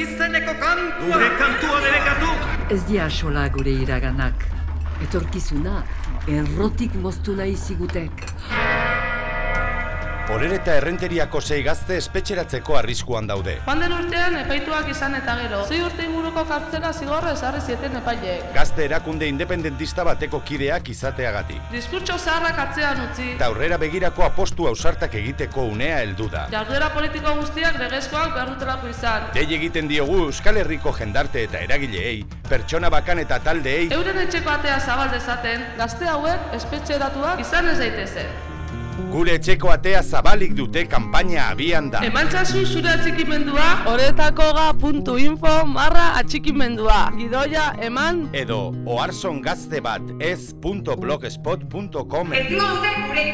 izeneko kantua. Gure kantua derekatu! Ez dia asola gure iraganak. Etorkizuna, errotik moztu nahi zigutek. Porer eta errenteriako sei gazte espetxeratzeko arriskuan daude. Joan den urtean epaituak izan eta gero. Zei urte inguruko kartzera zigorra esarri zieten epaileek. Gazte erakunde independentista bateko kideak izateagatik. Diskurtso zaharrak atzean utzi. Eta aurrera begirako apostu ausartak egiteko unea heldu da. Jarduera politiko guztiak legezkoak behar izan. Dei egiten diogu Euskal Herriko jendarte eta eragileei, pertsona bakan eta taldeei, Euren etxeko atea zabal dezaten, gazte hauek espetxeratuak izan ez daitezen. Gure etxeko atea zabalik dute kanpaina abian da. Emantzazu zure atxikimendua oretakoga.info marra atxikimendua. Gidoia eman Edo oarson gazte bat ez.blogspot.com Ezingo dute gure